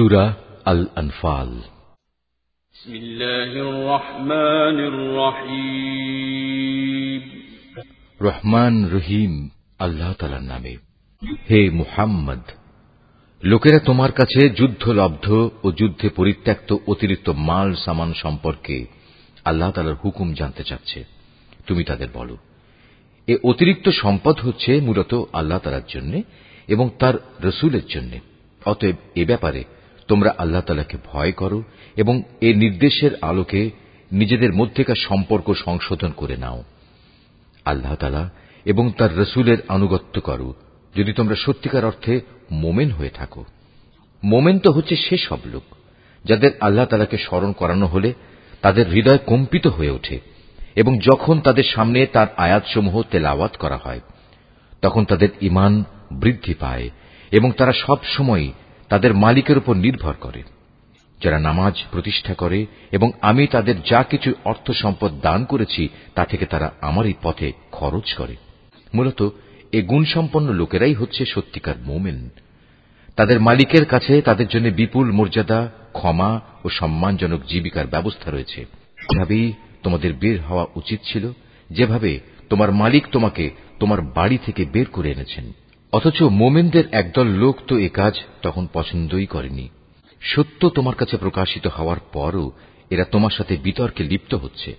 সুরা আল আনফাল রহমান রহিম। আল্লাহ তালার নামে। হে মুহাম্মদ লোকেরা তোমার কাছে যুদ্ধলব্ধ ও যুদ্ধে পরিত্যক্ত অতিরিক্ত মাল সামান সম্পর্কে আল্লাহ তালার হুকুম জানতে চাচ্ছে। তুমি তাদের বলো এ অতিরিক্ত সম্পদ হচ্ছে মূলত আল্লাহ তালার জন্য এবং তার রসুলের জন্য। অতএব এ ব্যাপারে তোমরা আল্লাহ তালাকে ভয় করো এবং এ নির্দেশের আলোকে নিজেদের মধ্যেকার সম্পর্ক সংশোধন করে নাও। আল্লাহ তালা এবং তার রসুলের আনুগত্য করো। যদি তোমরা সত্যিকার অর্থে মোমেন হয়ে থাকো। মোমেন তো হচ্ছে সেসব লোক, যাদের আল্লাহ তালাকে স্মরণ করানো হলে তাদের হৃদয় কম্পিত হয়ে ওঠে এবং যখন তাদের সামনে তার আয়াতসমূহ তেলাওয়াত করা হয়, তখন তাদের ইমান বৃদ্ধি পায় এবং তারা সব সময় তাদের মালিকের উপর নির্ভর করে। যারা নামাজ প্রতিষ্ঠা করে এবং আমি তাদের যা কিছু অর্থ সম্পদ দান করেছি, তা থেকে তারা আমার এই পথে খরচ করে। মূলত এ গুণসম্পন্ন লোকেরাই হচ্ছে সত্যিকার মোমেন। তাদের মালিকের কাছে তাদের জন্য বিপুল মর্যাদা, ক্ষমা ও সম্মানজনক জীবিকার ব্যবস্থা রয়েছে। এভাবেই তোমাদের বের হওয়া উচিত ছিল, যেভাবে তোমার মালিক তোমাকে তোমার বাড়ি থেকে বের করে এনেছেন। অথচ মোমেনদের একদল লোক তো এ কাজ তখন পছন্দই করেনি। সত্য তোমার কাছে প্রকাশিত হওয়ার পরও এরা তোমার সাথে বিতর্কে লিপ্ত হচ্ছে।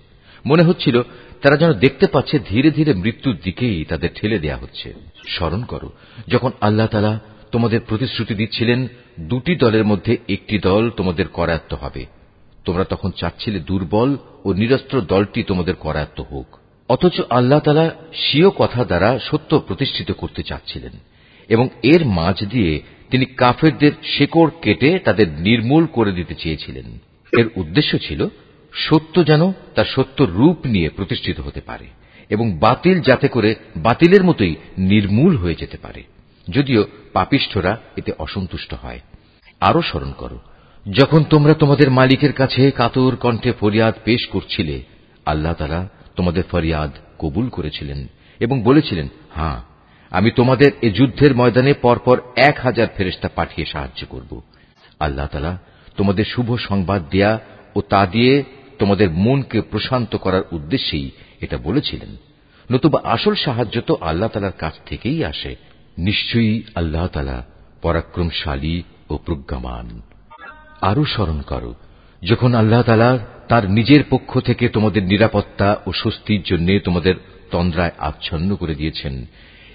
মনে হচ্ছিল তারা যেন দেখতে পাচ্ছে ধীরে ধীরে মৃত্যুর দিকেই তাদের ঠেলে দেয়া হচ্ছে। স্মরণ করো, যখন আল্লাহ তালা তোমাদের প্রতিশ্রুতি দিচ্ছিলেন, দুটি দলের মধ্যে একটি দল তোমাদের করায়ত্ত হবে। তোমরা তখন চাচ্ছিলে দুর্বল ও নিরস্ত্র দলটি তোমাদের করায়ত্ত হোক। অথচ আল্লাহ তালা স্বীয় কথা দ্বারা সত্য প্রতিষ্ঠিত করতে চাচ্ছিলেন, এবং এর মাঝ দিয়ে তিনি কাফেরদের শেকড় কেটে তাদের নির্মূল করে দিতে চেয়েছিলেন। এর উদ্দেশ্য ছিল সত্য যেন তার সত্য রূপ নিয়ে প্রতিষ্ঠিত হতে পারে, এবং বাতিল যাতে করে বাতিলের মতোই নির্মূল হয়ে যেতে পারে। যদিও পাপিষ্ঠরা এতে অসন্তুষ্ট হয়। আরও স্মরণ করো, যখন তোমরা তোমাদের মালিকের কাছে কাতর কণ্ঠে ফরিয়াদ পেশ করছিলে, আল্লাহ তারা তোমাদের ফরিয়াদ কবুল করেছিলেন এবং বলেছিলেন হ্যাঁ আমি তোমাদের এ যুদ্ধের ময়দানে পরপর এক হাজার ফেরেস্তা পাঠিয়ে সাহায্য করব। আল্লাহ তালা তোমাদের শুভ সংবাদ দেয়া ও তা দিয়ে তোমাদের মনকে প্রশান্ত করার উদ্দেশ্যেই এটা বলেছিলেন। নতুবা আসল সাহায্য তো আল্লাহ তালার কাছ থেকেই আসে। নিশ্চয়ই আল্লাহ তালা পরাক্রমশালী ও প্রজ্ঞামান। আরও স্মরণ করো, যখন আল্লাহ তালা তার নিজের পক্ষ থেকে তোমাদের নিরাপত্তা ও স্বস্তির জন্য তোমাদের তন্দ্রায় আচ্ছন্ন করে দিয়েছেন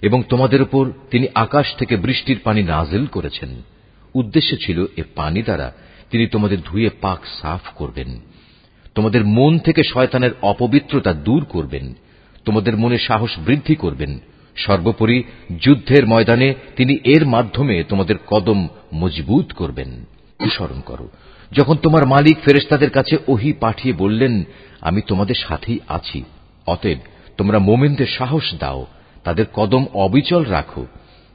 এবং তোমাদের উপর তিনি আকাশ থেকে বৃষ্টির পানি নাজেল করেছেন। উদ্দেশ্য ছিল এ পানি দ্বারা তিনি তোমাদের ধুয়ে পাক সাফ করবেন। তোমাদের মন থেকে শয়তানের অপবিত্রতা দূর করবেন। তোমাদের মনে সাহস বৃদ্ধি করবেন। সর্বোপরি যুদ্ধের ময়দানে তিনি এর মাধ্যমে তোমাদের কদম মজবুত করবেন। অনুসরণ করো। যখন তোমার মালিক ফেরেস্তাদের কাছে ওহি পাঠিয়ে বললেন, আমি তোমাদের সাথেই আছি। অতএব তোমরা মোমেনদের সাহস দাও, তাদের কদম অবিচল রাখো।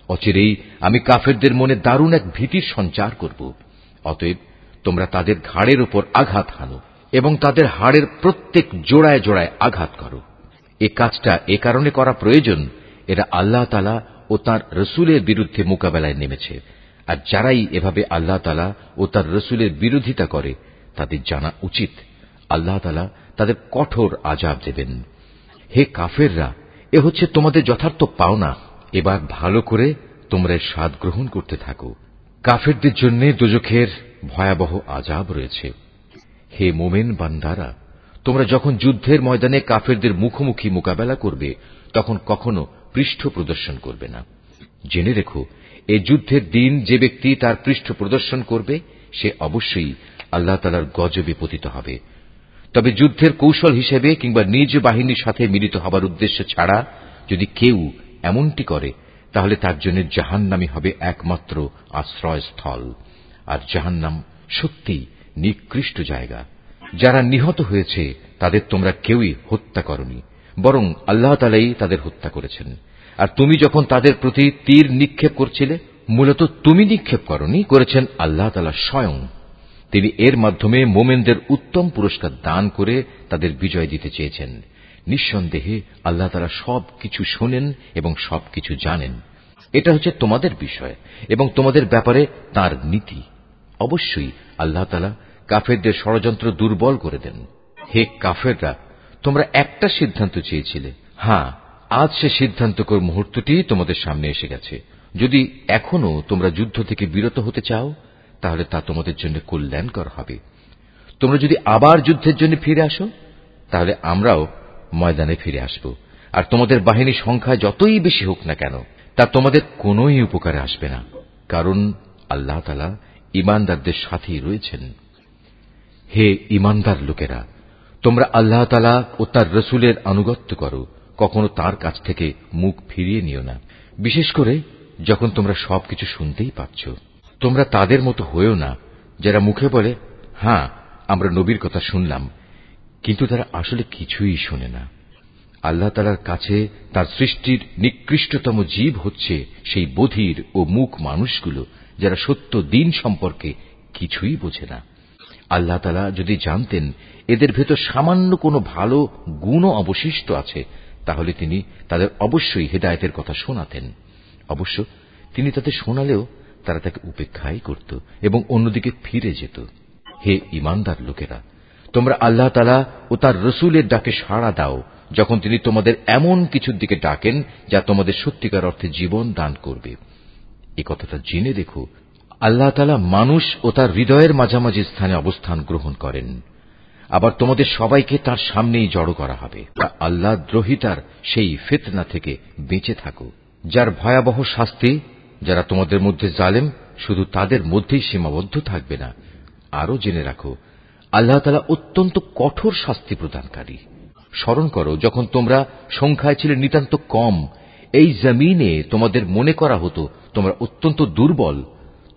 অচিরেই আমি কাফেরদের মনে দারুণ এক ভীতির সঞ্চার করব। অতএব তোমরা তাদের ঘাড়ের উপর আঘাত হানো এবং তাদের হাড়ের প্রত্যেক জোড়ায় জোড়ায় আঘাত করো। এ কাজটা এ কারণে করা প্রয়োজন, এরা আল্লাহ তালা ও তার রসুলের বিরুদ্ধে মোকাবেলায় নেমেছে। আর যারাই এভাবে আল্লাহ তালা ও তার রসুলের বিরোধিতা করে, তাদের জানা উচিত, আল্লাহ তালা তাদের কঠোর আজাব দেবেন। হে কাফেররা, এ হচ্ছে তোমাদের যথার্থ পাওনা। এবার ভালো করে তোমরা স্বাদ গ্রহণ করতে থাকো। কাফেরদের জন্য দুজখের ভয়াবহ আজাব রয়েছে। হে মোমেন বান্দারা, তোমরা যখন যুদ্ধের ময়দানে কাফেরদের মুখোমুখি মোকাবেলা করবে, তখন কখনো পৃষ্ঠ প্রদর্শন করবে না। জেনে রেখো এ যুদ্ধের দিন যে ব্যক্তি তার পৃষ্ঠ প্রদর্শন করবে, সে অবশ্যই আল্লাহ তালার গজবে পতিত হবে। তবে যুদ্ধের কৌশল হিসেবে কিংবা নিজ বাহিনীর সাথে মিলিত হবার উদ্দেশ্য ছাড়া যদি কেউ এমনটি করে, তাহলে তার জন্য জাহান্নামি হবে একমাত্র আশ্রয়স্থল। আর জাহান্নাম সত্যি নিকৃষ্ট জায়গা। যারা নিহত হয়েছে, তাদের তোমরা কেউই হত্যা করনি, বরং আল্লাহ তালাই তাদের হত্যা করেছেন। আর তুমি যখন তাদের প্রতি তীর নিক্ষেপ করছিলে, মূলত তুমি নিক্ষেপ করনি, করেছেন আল্লাহ তালা স্বয়ং। তিনি এর মাধ্যমে মোমেনদের উত্তম পুরস্কার দান করে তাদের বিজয় দিতে চেয়েছেন। নিঃসন্দেহে আল্লাহ তারা সব কিছু শোনেন এবং সব কিছু জানেন। এটা হচ্ছে তোমাদের বিষয় এবং তোমাদের ব্যাপারে তার নীতি। অবশ্যই আল্লাহ তালা কাফেরদের ষড়যন্ত্র দুর্বল করে দেন। হে কাফেররা, তোমরা একটা সিদ্ধান্ত চেয়েছিলে। হ্যাঁ আজ সে সিদ্ধান্তকর মুহূর্তটি তোমাদের সামনে এসে গেছে। যদি এখনও তোমরা যুদ্ধ থেকে বিরত হতে চাও, তাহলে তা তোমাদের জন্য কল্যাণকর হবে। তোমরা যদি আবার যুদ্ধের জন্য ফিরে আসো, তাহলে আমরাও ময়দানে ফিরে আসব। আর তোমাদের বাহিনী সংখ্যা যতই বেশি হোক না কেন, তা তোমাদের কোনই উপকারে আসবে না। কারণ আল্লাহ তালা ইমানদারদের সাথেই রয়েছেন। হে ইমানদার লোকেরা, তোমরা আল্লাহ তালা ও তার রসুলের আনুগত্য করো। কখনো তার কাছ থেকে মুখ ফিরিয়ে নিও না। বিশেষ করে যখন তোমরা সবকিছু শুনতেই পাচ্ছ। তোমরা তাদের মতো হয়েও না, যারা মুখে বলে হ্যাঁ আমরা নবীর কথা শুনলাম। কিন্তু তারা আসলে কিছুই শোনে না। আল্লাহ তালার কাছে তার সৃষ্টির নিকৃষ্টতম জীব হচ্ছে সেই বধির ও মুখ মানুষগুলো, যারা সত্য দিন সম্পর্কে কিছুই বোঝে না। আল্লাহ তালা যদি জানতেন, এদের ভেতর সামান্য কোনো ভালো গুণও অবশিষ্ট আছে তাহলে তিনি তাদের অবশ্যই হেদায়তের কথা শোনাতেন। অবশ্য তিনি তাদের শোনালেও তারা তাকে উপেক্ষাই করত এবং অন্যদিকে ফিরে যেত। হে ইমানদার লোকেরা, তোমরা আল্লাহ তালা ও তার রসুলের ডাকে সাড়া দাও যখন তিনি তোমাদের এমন কিছুর দিকে ডাকেন যা তোমাদের সত্যিকার অর্থে জীবন দান করবে। এ কথাটা জেনে দেখো আল্লাহ তালা মানুষ ও তার হৃদয়ের মাঝামাঝি স্থানে অবস্থান গ্রহণ করেন। আবার তোমাদের সবাইকে তার সামনেই জড়ো করা হবে। আল্লাহ দ্রোহিতার সেই ফেতনা থেকে বেঁচে থাকো যার ভয়াবহ শাস্তি, যারা তোমাদের মধ্যে জালেম, শুধু তাদের মধ্যেই সীমাবদ্ধ থাকবে না। আরও জেনে রাখো, আল্লাহ তালা অত্যন্ত কঠোর শাস্তি প্রদানকারী। স্মরণ করো, যখন তোমরা সংখ্যায় ছিলে নিতান্ত কম, এই জমিনে তোমাদের মনে করা হতো, তোমরা অত্যন্ত দুর্বল,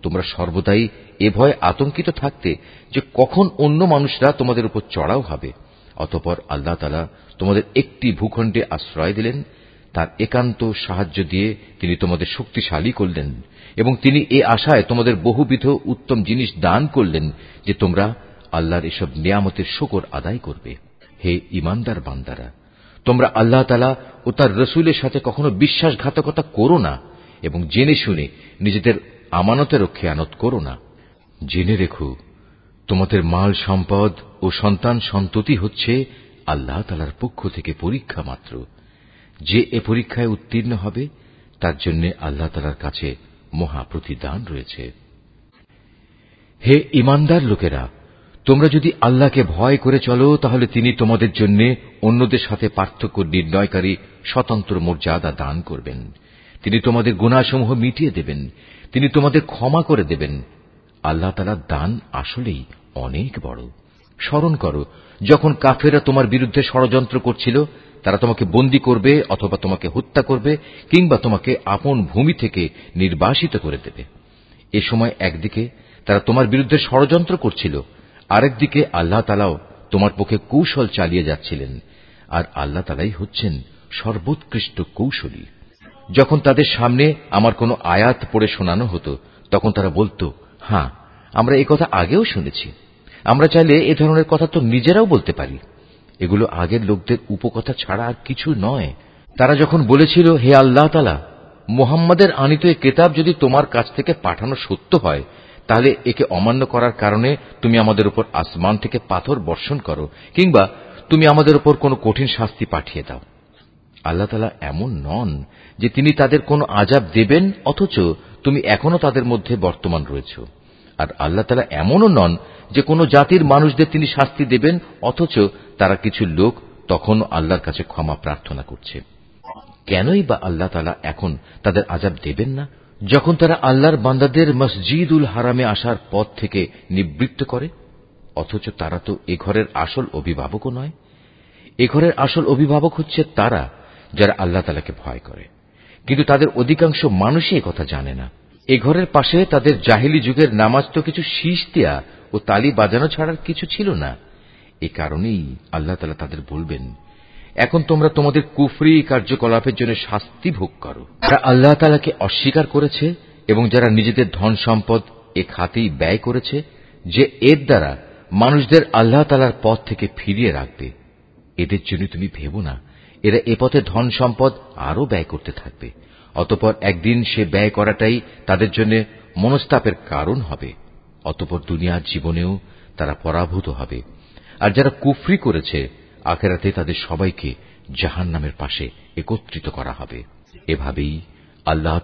তোমরা সর্বদাই এ ভয়ে আতঙ্কিত থাকতে যে কখন অন্য মানুষরা তোমাদের উপর চড়াও হবে। অতপর আল্লাহ তালা তোমাদের একটি ভূখণ্ডে আশ্রয় দিলেন, তার একান্ত সাহায্য দিয়ে তিনি তোমাদের শক্তিশালী করলেন এবং তিনি এ আশায় তোমাদের বহুবিধ উত্তম জিনিস দান করলেন যে তোমরা আল্লাহর এসব নিয়ামতের শকর আদায় করবে। হে ইমানদার বান্দারা, তোমরা আল্লাহ তালা ও তার রসুলের সাথে কখনো বিশ্বাসঘাতকতা করো না এবং জেনে শুনে নিজেদের আমানতের খেয়ানত করো না। জেনে রেখো, তোমাদের মাল সম্পদ ও সন্তান সন্ততি হচ্ছে আল্লাহ তালার পক্ষ থেকে পরীক্ষা মাত্র। যে এ পরীক্ষায় উত্তীর্ণ হবে, তার জন্য আল্লাহ তালার কাছে মহা প্রতিদান রয়েছে। হে ইমানদার লোকেরা, তোমরা যদি আল্লাহকে ভয় করে চলো, তাহলে তিনি তোমাদের জন্য অন্যদের সাথে পার্থক্য নির্ণয়কারী স্বতন্ত্র মর্যাদা দান করবেন। তিনি তোমাদের গুণাসমূহ মিটিয়ে দেবেন। তিনি তোমাদের ক্ষমা করে দেবেন। আল্লাহ তালার দান আসলেই অনেক বড়। স্মরণ করো, যখন কাফেরা তোমার বিরুদ্ধে ষড়যন্ত্র করছিল, তারা তোমাকে বন্দী করবে অথবা তোমাকে হত্যা করবে কিংবা তোমাকে আপন ভূমি থেকে নির্বাসিত করে দেবে। এ সময় একদিকে তারা তোমার বিরুদ্ধে ষড়যন্ত্র করছিল, আরেকদিকে আল্লাহ তালাও তোমার পক্ষে কৌশল চালিয়ে যাচ্ছিলেন, আর আল্লাহ তালাই হচ্ছেন সর্বোৎকৃষ্ট কৌশলী। যখন তাদের সামনে আমার কোনো আয়াত পড়ে শোনানো হতো, তখন তারা বলতো হ্যাঁ আমরা কথা আগেও শুনেছি। আমরা চাইলে এ ধরনের কথা তো নিজেরাও বলতে পারি। এগুলো আগের লোকদের উপকথা ছাড়া আর কিছু নয়। তারা যখন বলেছিল, হে আল্লাহ তালা মোহাম্মদের আনিত এ কেতাব যদি তোমার কাছ থেকে পাঠানো সত্য হয়, তাহলে একে অমান্য করার কারণে তুমি আমাদের উপর আসমান থেকে পাথর বর্ষণ করো, কিংবা তুমি আমাদের উপর কোনো কঠিন শাস্তি পাঠিয়ে দাও। আল্লাহ তালা এমন নন যে তিনি তাদের কোনো আজাব দেবেন, অথচ তুমি এখনও তাদের মধ্যে বর্তমান রয়েছ। আর আল্লাহ তালা এমনও নন যে কোনো জাতির মানুষদের তিনি শাস্তি দেবেন, অথচ তারা কিছু লোক তখন আল্লাহর কাছে ক্ষমা প্রার্থনা করছে। কেনই বা আল্লাহ তালা এখন তাদের আজাব দেবেন না? যখন তারা আল্লাহর বান্দাদের মসজিদুল হারামে আসার পথ থেকে নিবৃত্ত করে, অথচ তারা তো এ ঘরের আসল অভিভাবকও নয়। এ ঘরের আসল অভিভাবক হচ্ছে তারা যারা আল্লাহ তালাকে ভয় করে। কিন্তু তাদের অধিকাংশ মানুষই কথা জানে না। এ ঘরের পাশে তাদের জাহিলি যুগের নামাজ তো কিছু শীষ দেয়া ও তালি বাজানো ছাড়ার কিছু ছিল না। এ কারণেই আল্লাহ তালা তাদের বলবেন, এখন তোমরা তোমাদের কুফরি কার্যকলাপের জন্য শাস্তি ভোগ করো। যারা আল্লাহ তালাকে অস্বীকার করেছে এবং যারা নিজেদের ধন সম্পদ এ খাতেই ব্যয় করেছে, যে এর দ্বারা মানুষদের আল্লাহ তালার পথ থেকে ফিরিয়ে রাখবে, এদের জন্য তুমি ভেবো না, এরা এ পথে ধন সম্পদ আরও ব্যয় করতে থাকবে। অতপর একদিন সে ব্যয় করাটাই তাদের জন্য মনস্তাপের কারণ হবে, অতপর দুনিয়ার জীবনেও তারা পরাভূত হবে। আর যারা কুফরি করেছে, আখেরাতে তাদের সবাইকে জাহান নামের পাশে একত্রিত করা হবে। এভাবেই আল্লাহ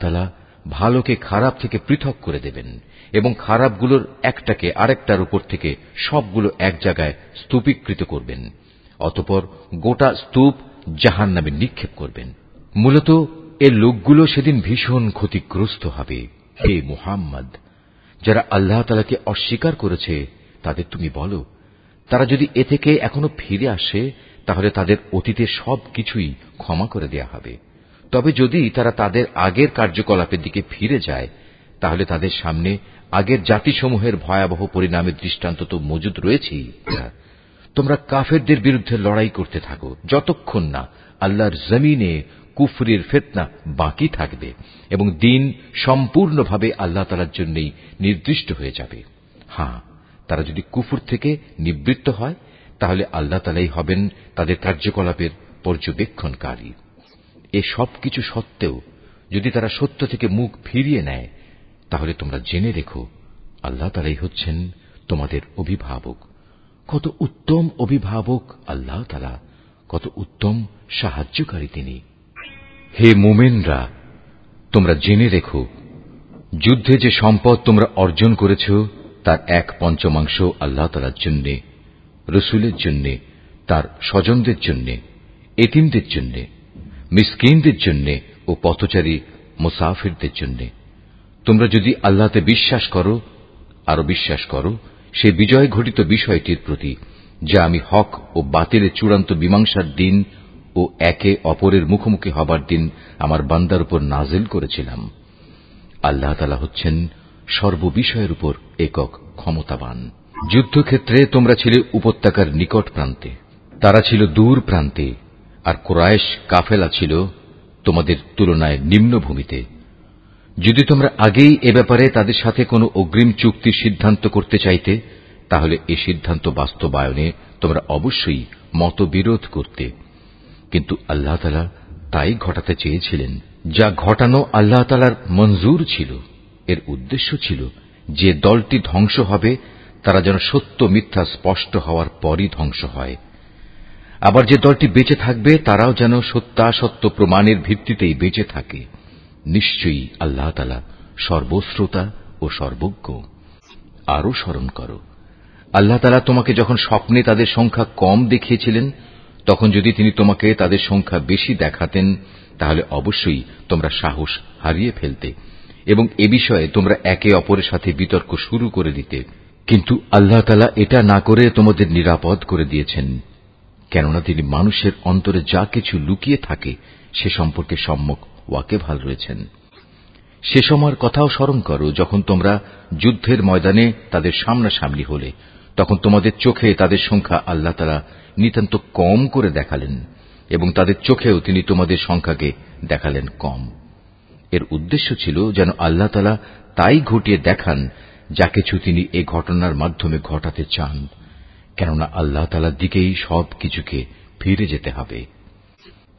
ভালোকে খারাপ থেকে পৃথক করে দেবেন এবং খারাপগুলোর একটাকে আরেকটার উপর থেকে সবগুলো এক জায়গায় স্তূপীকৃত করবেন, অতপর গোটা স্তূপ জাহান নামে নিক্ষেপ করবেন। মূলত এ লোকগুলো সেদিন ভীষণ ক্ষতিগ্রস্ত হবে। হে মুহাম্মদ, যারা আল্লাহ তালাকে অস্বীকার করেছে, তাদের তুমি বলো, তারা যদি এ থেকে এখনও ফিরে আসে, তাহলে তাদের অতীতের সব কিছুই ক্ষমা করে দেয়া হবে। তবে যদি তারা তাদের আগের কার্যকলাপের দিকে ফিরে যায়, তাহলে তাদের সামনে আগের জাতিসমূহের ভয়াবহ পরিণামের দৃষ্টান্ত তো মজুদ রয়েছেই। তোমরা কাফেরদের বিরুদ্ধে লড়াই করতে থাকো, যতক্ষণ না আল্লাহর জমিনে কুফরির ফেতনা বাকি থাকবে এবং দিন সম্পূর্ণভাবে আল্লাহ তালার জন্যই নির্দিষ্ট হয়ে যাবে। হ্যাঁ তারা যদি কুফুর থেকে নিবৃত্ত হয়, তাহলে আল্লাহ তালাই হবেন তাদের কার্যকলাপের পর্যবেক্ষণকারী। এ সব কিছু সত্ত্বেও যদি তারা সত্য থেকে মুখ ফিরিয়ে নেয়, তাহলে তোমরা জেনে রেখো, আল্লাহ তালাই হচ্ছেন তোমাদের অভিভাবক। কত উত্তম অভিভাবক আল্লাহ তালা কত উত্তম সাহায্যকারী তিনি। হে মোমেনরা, তোমরা জেনে রেখো, যুদ্ধে যে সম্পদ তোমরা অর্জন করেছ, তার এক পঞ্চমাংশ আল্লাহ তালার জন্য, রসুলের জন্য, তার স্বজনদের জন্য, এতিমদের জন্য, মিসকিনদের জন্য ও পথচারী মুসাফিরদের জন্য। তোমরা যদি আল্লাহতে বিশ্বাস করো আরও বিশ্বাস করো, সে বিজয় ঘটিত বিষয়টির প্রতি, যা আমি হক ও বাতিলের চূড়ান্ত মীমাংসার দিন ও একে অপরের মুখোমুখি হবার দিন আমার বান্দার উপর নাজিল করেছিলাম। আল্লাহ তালা হচ্ছেন সর্ববিষয়ের উপর একক ক্ষমতাবান। যুদ্ধক্ষেত্রে তোমরা ছিলে উপত্যকার নিকট প্রান্তে। তারা ছিল দূর প্রান্তে, আর কোরআশ কাফেলা ছিল তোমাদের তুলনায় নিম্নভূমিতে যদি তোমরা আগেই এ ব্যাপারে তাদের সাথে কোনো অগ্রিম চুক্তির সিদ্ধান্ত করতে চাইতে, তাহলে এ সিদ্ধান্ত বাস্তবায়নে তোমরা অবশ্যই মতবিরোধ করতে কিন্তু আল্লাহ তালা তাই ঘটাতে চেয়েছিলেন, যা ঘটানো আল্লাহ তালার মঞ্জুর ছিল। এর উদ্দেশ্য ছিল যে দলটি ধ্বংস হবে, তারা যেন সত্য মিথ্যা স্পষ্ট হওয়ার পরই ধ্বংস হয়। আবার যে দলটি বেঁচে থাকবে, তারাও যেন সত্যাসত্য প্রমাণের ভিত্তিতেই বেঁচে থাকে। নিশ্চয়ই আল্লাহ তালা সর্বশ্রোতা ও সর্বজ্ঞ। আরও স্মরণ করো, আল্লাহ তালা তোমাকে যখন স্বপ্নে তাদের সংখ্যা কম দেখিয়েছিলেন তখন যদি তিনি তোমাকে তাদের সংখ্যা বেশি দেখাতেন, তাহলে অবশ্যই তোমরা সাহস হারিয়ে ফেলতে এবং এ বিষয়ে তোমরা একে অপরের সাথে বিতর্ক শুরু করে দিতে। কিন্তু আল্লাহ তালা এটা না করে তোমাদের নিরাপদ করে দিয়েছেন, কেননা তিনি মানুষের অন্তরে যা কিছু লুকিয়ে থাকে, সে সম্পর্কে সম্মুখ ওয়াকে ওয়াকেভাল রয়েছেন। সে সময়ের কথাও স্মরণ করো, যখন তোমরা যুদ্ধের ময়দানে তাদের সামনাসামনি হলে। তখন তোমাদের চোখে তাদের সংখ্যা আল্লাহ তালা নিতান্ত কম করে দেখালেন, এবং তাদের চোখেও তিনি তোমাদের সংখ্যাকে দেখালেন কম। এর উদ্দেশ্য ছিল যেন আল্লাহ তালা তাই ঘটিয়ে দেখান যা কিছু তিনি এ ঘটনার মাধ্যমে ঘটাতে চান, কেননা আল্লাহ তালার দিকেই সব কিছুকে ফিরে যেতে হবে।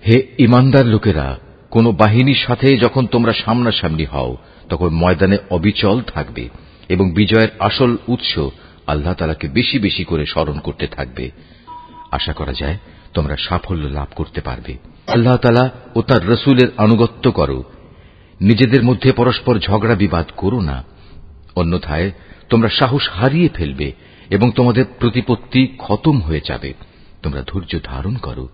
হে ইমানদার লোকেরা, কোন বাহিনীর সাথে যখন তোমরা সামনাসামনি হও, তখন ময়দানে অবিচল থাকবে, এবং বিজয়ের আসল উৎস আল্লাহ তালাকে বেশি বেশি করে স্মরণ করতে থাকবে। আশা করা যায় তোমরা সাফল্য লাভ করতে পারবে। আল্লাহ তালা ও তার রসুলের আনুগত্য করো। নিজেদের মধ্যে পরস্পর ঝগড়া বিবাদ করো না। অন্যথায় তোমরা সাহস হারিয়ে ফেলবে এবং তোমাদের প্রতিপত্তি খতম হয়ে যাবে। তোমরা ধৈর্য ধারণ করো।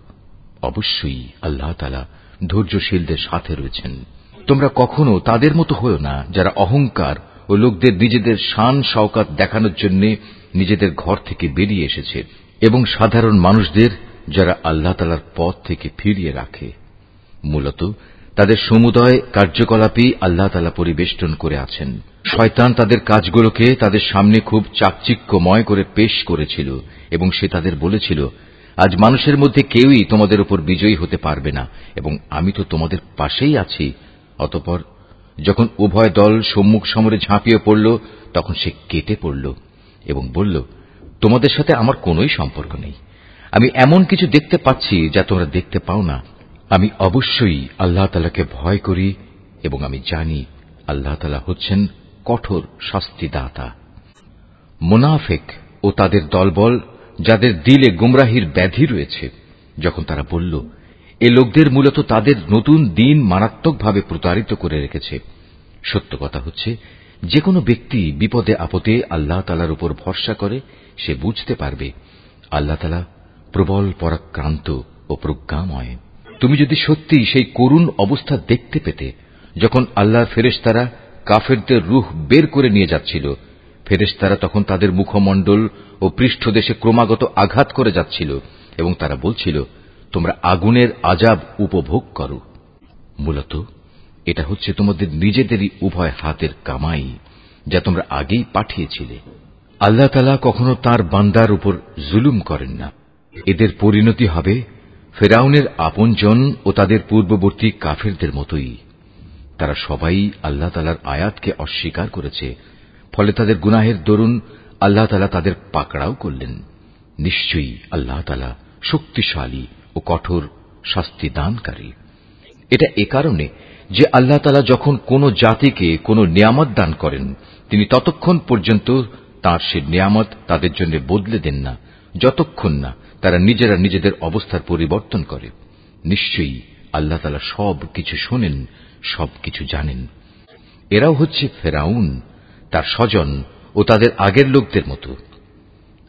অবশ্যই আল্লাহ তালা ধৈর্যশীলদের সাথে রয়েছেন। তোমরা কখনো তাদের মতো হও না যারা অহংকার ও লোকদের নিজেদের শান শওকাত দেখানোর জন্য নিজেদের ঘর থেকে বেরিয়ে এসেছে এবং সাধারণ মানুষদের যারা আল্লাহ তালার পথ থেকে ফিরিয়ে রাখে। মূলত তাদের সমুদয় কার্যকলাপেই আল্লাহ তালা পরিবেষ্টন করে আছেন। শয়তান তাদের কাজগুলোকে তাদের সামনে খুব চাকচিক্যময় করে পেশ করেছিল এবং সে তাদের বলেছিল, আজ মানুষের মধ্যে কেউই তোমাদের উপর বিজয়ী হতে পারবে না এবং আমি তো তোমাদের পাশেই আছি, অতপর যখন উভয় দল সম্মুখ সমরে ঝাঁপিয়ে পড়ল, তখন সে কেটে পড়ল এবং বলল, তোমাদের সাথে আমার কোনোই সম্পর্ক নেই। আমি এমন কিছু দেখতে পাচ্ছি যা তোমরা দেখতে পাও না। আমি অবশ্যই আল্লাহ তালাকে ভয় করি এবং আমি জানি আল্লাহ তালা হচ্ছেন কঠোর শাস্তিদাতা। মোনাফেক ও তাদের দলবল যাদের দিলে গুমরাহির ব্যাধি রয়েছে, যখন তারা বলল এ লোকদের মূলত তাদের নতুন দিন মারাত্মকভাবে প্রতারিত করে রেখেছে। সত্য কথা হচ্ছে যে কোনো ব্যক্তি বিপদে, আপদে আল্লাহ তালার উপর ভরসা করে, সে বুঝতে পারবে। আল্লাহ তালা প্রবল পরাক্রান্ত ও প্রজ্ঞাময়। তুমি যদি সত্যি সেই করুণ অবস্থা দেখতে পেতে, যখন আল্লাহর ফেরেশতারা কাফেরদের রুহ বের করে নিয়ে যাচ্ছিল, ফেরেশতারা তখন তাদের মুখমণ্ডল ও পৃষ্ঠদেশে ক্রমাগত আঘাত করে যাচ্ছিল এবং তারা বলছিল তোমরা আগুনের আজাব উপভোগ করো। মূলত, এটা হচ্ছে তোমাদের নিজেদেরই উভয় হাতের কামাই, যা তোমরা আগেই পাঠিয়েছিলে। আল্লাহ তালা কখনো তার বান্দার উপর জুলুম করেন না। এদের পরিণতি হবে ফেরাউনের আপনজন ও তাদের পূর্ববর্তী কাফেরদের মতোই। তারা সবাই আল্লাহ তালার আয়াতকে অস্বীকার করেছে, ফলে তাদের গুনাহের দরুন আল্লাহ তালা তাদের পাকড়াও করলেন। নিশ্চয়ই আল্লাহ তালা শক্তিশালী ও কঠোর শাস্তি দানকারী। এটা এ কারণে যে আল্লাহ তালা যখন কোন জাতিকে কোন নিয়ামত দান করেন, তিনি ততক্ষণ পর্যন্ত তার সে নিয়ামত তাদের জন্য বদলে দেন না, যতক্ষণ না তারা নিজেরা নিজেদের অবস্থার পরিবর্তন করে। নিশ্চয়ই আল্লাহ তালা সব কিছু শোনেন, সব কিছু জানেন। এরাও হচ্ছে ফেরাউন, তার স্বজন ও তাদের আগের লোকদের মতো।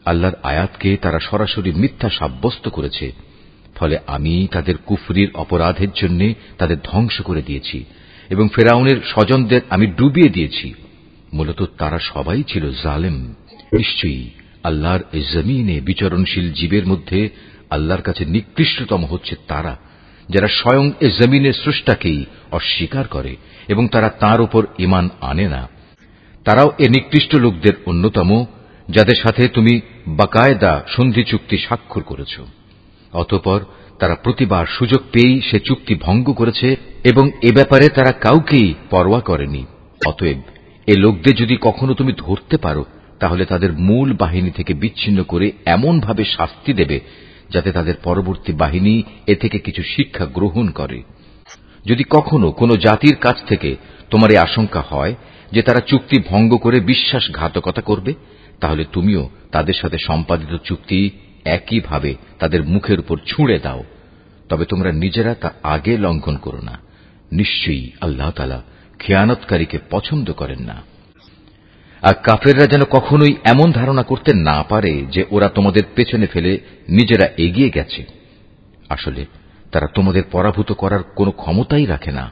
আল্লাহর আয়াতকে তারা সরাসরি মিথ্যা সাব্যস্ত করেছে। ফলে আমি তাদের কুফরির অপরাধের জন্য তাদের ধ্বংস করে দিয়েছি, এবং ফেরাউনের স্বজনদের আমি ডুবিয়ে দিয়েছি। মূলত তারা সবাই ছিল জালেম। নিশ্চয়ই আল্লাহর জমিনে বিচরণশীল জীবের মধ্যে আল্লাহর কাছে নিকৃষ্টতম হচ্ছে তারা, যারা স্বয়ং এ জমিনের স্রষ্টাকেই অস্বীকার করে, এবং তারা তার উপর ইমান আনে না। তারাও এ নিকৃষ্ট লোকদের অন্যতম, যাদের সাথে তুমি বাকায়দা সন্ধি চুক্তি স্বাক্ষর করেছ। অতপর তারা প্রতিবার সুযোগ পেয়েই সে চুক্তি ভঙ্গ করেছে এবং এ ব্যাপারে তারা কাউকেই পরোয়া করেনি। অতএব এ লোকদের যদি কখনো তুমি ধরতে পারো, তাহলে তাদের মূল বাহিনী থেকে বিচ্ছিন্ন করে এমনভাবে শাস্তি দেবে যাতে তাদের পরবর্তী বাহিনী এ থেকে কিছু শিক্ষা গ্রহণ করে। যদি কখনো কোনো জাতির কাছ থেকে তোমার এই আশঙ্কা হয় যে তারা চুক্তি ভঙ্গ করে বিশ্বাসঘাতকতা করবে, তাহলে তুমিও তাদের সাথে সম্পাদিত চুক্তি একইভাবে তাদের মুখের উপর ছুঁড়ে দাও। তবে তোমরা নিজেরা তা আগে লঙ্ঘন করো না। নিশ্চয়ই আল্লাহ খেয়ানতকারীকে পছন্দ করেন না। আর কাফেররা যেন কখনোই এমন ধারণা করতে না পারে যে ওরা তোমাদের পেছনে ফেলে নিজেরা এগিয়ে গেছে। আসলে তারা তোমাদের পরাভূত করার কোনো ক্ষমতাই রাখে না।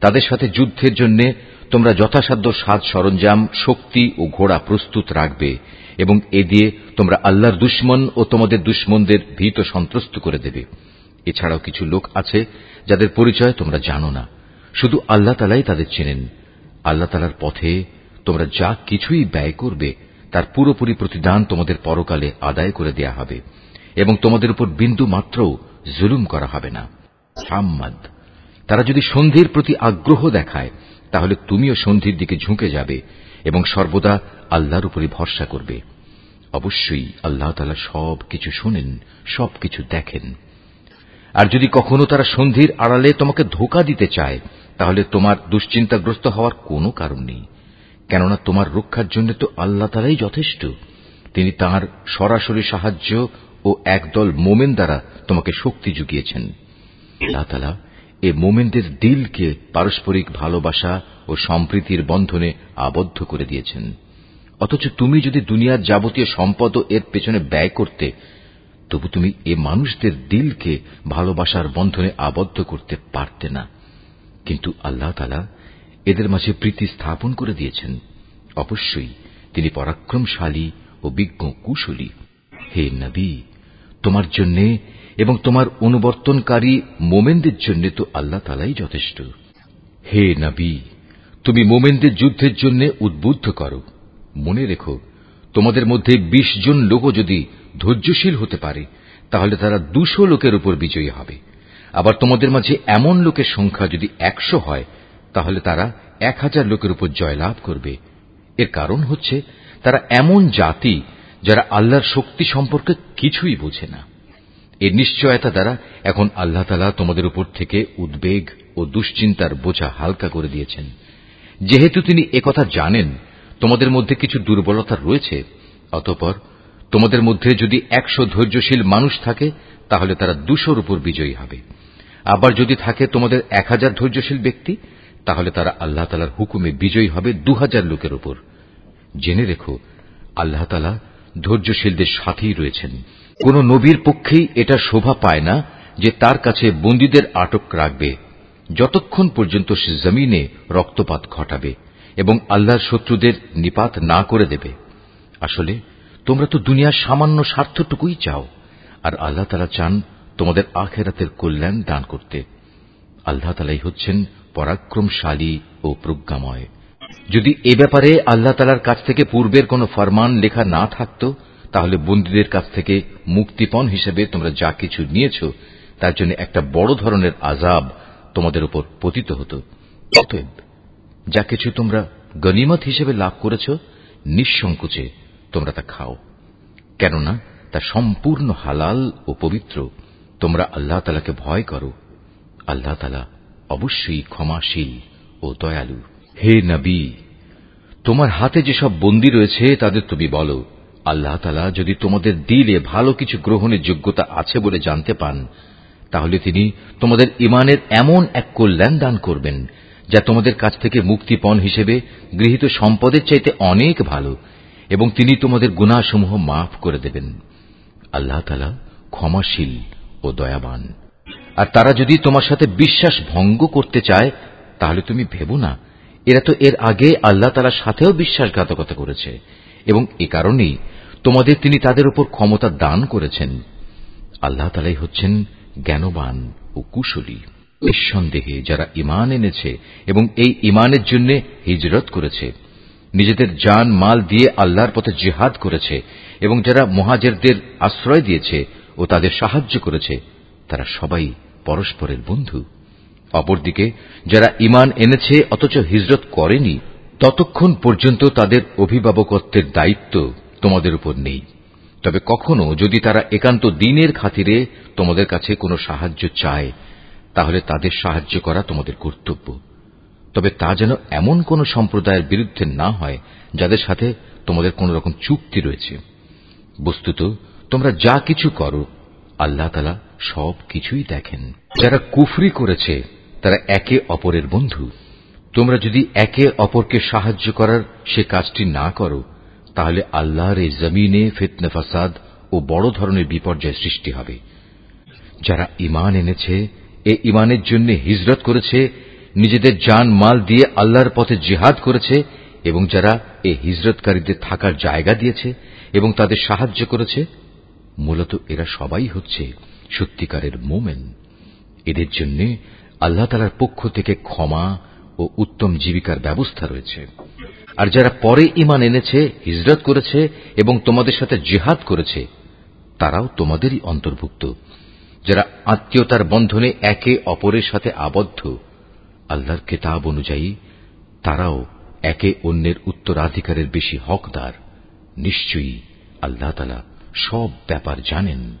তাদের সাথে যুদ্ধের জন্য তোমরা যথাসাধ্য সাজ সরঞ্জাম, শক্তি ও ঘোড়া প্রস্তুত রাখবে এবং এ দিয়ে তোমরা আল্লাহর দুশ্মন ও তোমাদের দুশ্মনদের ভীত সন্ত্রস্ত করে দেবে। এছাড়াও কিছু লোক আছে যাদের পরিচয় তোমরা জানো না। শুধু আল্লাহ তালাই তাদের চেনেন। আল্লাহ তালার পথে তোমরা যা কিছুই ব্যয় করবে, তার পুরোপুরি প্রতিদান তোমাদের পরকালে আদায় করে দেয়া হবে এবং তোমাদের উপর বিন্দু মাত্রও জুলুম করা হবে না। হাম্মাদ তারা যদি সন্ধির প্রতি আগ্রহ দেখায়, তাহলে তুমিও সন্ধির দিকে ঝুঁকে যাবে এবং সর্বদা আল্লাহর উপরে ভরসা করবে। অবশ্যই আল্লাহ তালা সব কিছু শোনেন, সব কিছু দেখেন। আর যদি কখনো তারা সন্ধির আড়ালে তোমাকে ধোকা দিতে চায়, তাহলে তোমার দুশ্চিন্তাগ্রস্ত হওয়ার কোনো কারণ নেই। কেননা তোমার রক্ষার জন্য তো আল্লাহ তালাই যথেষ্ট। তিনি তার সরাসরি সাহায্য ও একদল মোমেন দ্বারা তোমাকে শক্তি জুগিয়েছেন আল্লাহ তালা এ মোমেনদের দিলকে পারস্পরিক ভালোবাসা ও সম্প্রীতির বন্ধনে আবদ্ধ করে দিয়েছেন। অথচ তুমি যদি দুনিয়ার যাবতীয় সম্পদ এর পেছনে ব্যয় করতে, তবু তুমি এ মানুষদের দিলকে ভালোবাসার বন্ধনে আবদ্ধ করতে পারতে না। কিন্তু আল্লাহ তালা এদের মাঝে প্রীতি স্থাপন করে দিয়েছেন। অবশ্যই তিনি পরাক্রমশালী ও বিজ্ঞ কুশলী। হে নবী, তোমার জন্য এবং তোমার অনুবর্তনকারী মোমেনদের জন্য তো আল্লাহ তালাই যথেষ্ট। হে নবী, তুমি মোমেনদের যুদ্ধের জন্য উদ্বুদ্ধ করো। মনে রেখো, তোমাদের মধ্যে ২০ জন লোকও যদি ধৈর্যশীল হতে পারে, তাহলে তারা দুশো লোকের উপর বিজয়ী হবে। আবার তোমাদের মাঝে এমন লোকের সংখ্যা যদি একশো হয়, তাহলে তারা এক হাজার লোকের উপর জয়লাভ করবে। এর কারণ হচ্ছে, তারা এমন জাতি যারা আল্লাহর শক্তি সম্পর্কে কিছুই বোঝে না। এর নিশ্চয়তা দ্বারা এখন আল্লাহ তালা তোমাদের উপর থেকে উদ্বেগ ও দুশ্চিন্তার বোঝা হালকা করে দিয়েছেন। যেহেতু তিনি একথা জানেন তোমাদের মধ্যে কিছু দুর্বলতা রয়েছে, অতপর তোমাদের মধ্যে যদি একশো ধৈর্যশীল মানুষ থাকে, তাহলে তারা দুশোর উপর বিজয়ী হবে। আবার যদি থাকে তোমাদের এক হাজার ধৈর্যশীল ব্যক্তি, তাহলে তারা আল্লাহ তালার হুকুমে বিজয়ী হবে দু হাজার লোকের উপর। জেনে রেখো, আল্লাহ তালা ধৈর্যশীলদের সাথেই রয়েছেন। কোন নবীর পক্ষেই এটা শোভা পায় না যে তার কাছে বন্দীদের আটক রাখবে, যতক্ষণ পর্যন্ত সে জমিনে রক্তপাত ঘটাবে। এবং আল্লাহর শত্রুদের নিপাত না করে দেবে। আসলে, তোমরা তো দুনিয়ার সামান্য স্বার্থটুকুই চাও, আর আল্লাহ তালা চান তোমাদের আখেরাতের কল্যাণ দান করতে। আল্লাহ তালাই হচ্ছেন পরাক্রমশালী ও প্রজ্ঞাময়। যদি এ ব্যাপারে আল্লাহ তালার কাছ থেকে পূর্বের কোন ফরমান লেখা না থাকত, তাহলে বন্দীদের কাছ থেকে মুক্তিপণ হিসেবে তোমরা যা কিছু নিয়েছ, তার জন্য একটা বড় ধরনের আজাব তোমাদের উপর পতিত হতো। অতএব যা কিছু তোমরা গনিমত হিসেবে লাভ করেছ, নিঃসংকোচে তোমরা তা খাও। কেননা তা সম্পূর্ণ হালাল ও পবিত্র। তোমরা আল্লাহ তালাকে ভয় করো। আল্লাহ তালা অবশ্যই ক্ষমাশীল ও দয়ালু। হে নবী, তোমার হাতে যেসব বন্দী রয়েছে, তাদের তুমি বলো। আল্লাহ তালা যদি তোমাদের দিলে ভালো কিছু গ্রহণের যোগ্যতা আছে বলে জানতে পান, তাহলে তিনি তোমাদের ইমানের এমন এক কল্যাণ দান করবেন। যা তোমাদের কাছ থেকে মুক্তিপণ হিসেবে গৃহীত সম্পদের চাইতে অনেক ভালো, এবং তিনি তোমাদের গুণাসমূহ মাফ করে দেবেন। আল্লাহ তালা ক্ষমাশীল ও দয়াবান। আর তারা যদি তোমার সাথে বিশ্বাস ভঙ্গ করতে চায়, তাহলে তুমি ভেবো না, এরা তো এর আগে আল্লাহ তালার সাথেও বিশ্বাসঘাতকতা করেছে, এবং এ কারণেই তোমাদের তিনি তাদের উপর ক্ষমতা দান করেছেন। আল্লাহ তালাই হচ্ছেন জ্ঞানবান ও কুশলী। নিঃসন্দেহে যারা ইমান এনেছে এবং এই ইমানের জন্য হিজরত করেছে, নিজেদের জান মাল দিয়ে আল্লাহর পথে জেহাদ করেছে এবং যারা মহাজেরদের আশ্রয় দিয়েছে ও তাদের সাহায্য করেছে, তারা সবাই পরস্পরের বন্ধু। অপরদিকে, যারা ইমান এনেছে অথচ হিজরত করেনি, ততক্ষণ পর্যন্ত তাদের অভিভাবকত্বের দায়িত্ব তোমাদের উপর নেই। তবে কখনো যদি তারা একান্ত দিনের খাতিরে তোমাদের কাছে কোনো সাহায্য চায় তাহলে তাদের সাহায্য করা তোমাদের কর্তব্য। তবে তা যেন এমন কোন সম্প্রদায়ের বিরুদ্ধে না হয়, যাদের সাথে তোমাদের কোন রকম চুক্তি রয়েছে। বস্তুত, তোমরা যা কিছু করো, আল্লাহ তালা সব কিছুই দেখেন। যারা কুফরি করেছে, তারা একে অপরের বন্ধু। তোমরা যদি একে অপরকে সাহায্য করার সে কাজটি না করো, তাহলে আল্লাহর এই জমিনে ফিতনে ফাসাদ ও বড় ধরনের বিপর্যয় সৃষ্টি হবে। যারা ইমান এনেছে এ ইমানের জন্য হিজরত করেছে, নিজেদের জান মাল দিয়ে আল্লাহর পথে জিহাদ করেছে এবং যারা এ হিজরতকারীদের থাকার জায়গা দিয়েছে এবং তাদের সাহায্য করেছে, মূলত এরা সবাই হচ্ছে সত্যিকারের মোমেন। এদের জন্য আল্লাহ তালার পক্ষ থেকে ক্ষমা ও উত্তম জীবিকার ব্যবস্থা রয়েছে। আর যারা পরে ইমান এনেছে, হিজরত করেছে এবং তোমাদের সাথে জেহাদ করেছে, তারাও তোমাদেরই অন্তর্ভুক্ত। যারা আত্মীয়তার বন্ধনে একে অপরের সাথে আবদ্ধ, আল্লাহর কেতাব অনুযায়ী তারাও একে অন্যের উত্তরাধিকারের বেশি হকদার। নিশ্চয়ই আল্লাহ তালা সব ব্যাপার জানেন।